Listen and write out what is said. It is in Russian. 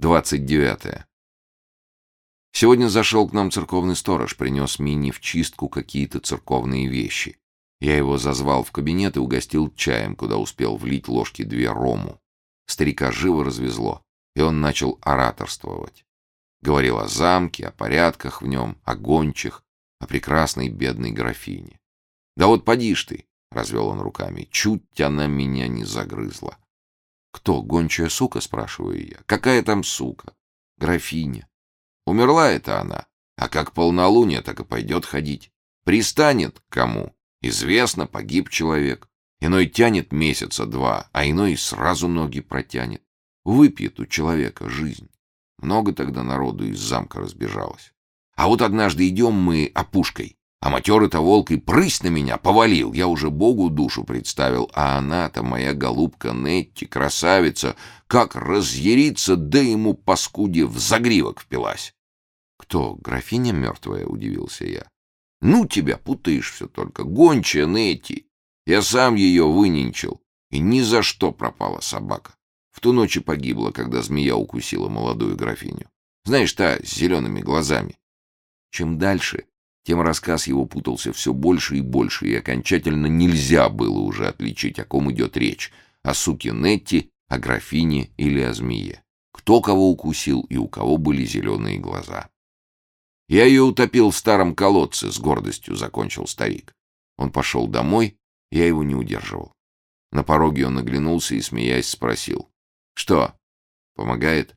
29. Сегодня зашел к нам церковный сторож, принес Минни в чистку какие-то церковные вещи. Я его зазвал в кабинет и угостил чаем, куда успел влить ложки две рому. Старика живо развезло, и он начал ораторствовать. Говорил о замке, о порядках в нем, о гончих, о прекрасной бедной графине. «Да вот поди ж ты!» — развел он руками. «Чуть она меня не загрызла». «Кто, гончая сука?» — спрашиваю я. «Какая там сука?» «Графиня». «Умерла это она, а как полнолуние, так и пойдет ходить. Пристанет к кому? Известно, погиб человек. Иной тянет месяца два, а иной сразу ноги протянет. Выпьет у человека жизнь. Много тогда народу из замка разбежалось. А вот однажды идем мы опушкой. А матерый-то волк и прысь на меня повалил. Я уже Богу душу представил, а она-то, моя голубка Нетти, красавица, как разъярится, да ему, паскуде, в загривок впилась. «Кто, графиня мертвая?» — удивился я. «Ну, тебя путаешь все только. Гончая Нетти. Я сам ее выненчил, и ни за что пропала собака. В ту ночь и погибла, когда змея укусила молодую графиню. Знаешь, та с зелеными глазами. Чем дальше, тем рассказ его путался все больше и больше, и окончательно нельзя было уже отличить, о ком идет речь — о суке Нетти, о графине или о змее. Кто кого укусил и у кого были зеленые глаза. «Я ее утопил в старом колодце», — с гордостью закончил старик. Он пошел домой, я его не удерживал. На пороге он оглянулся и, смеясь, спросил. «Что, помогает?»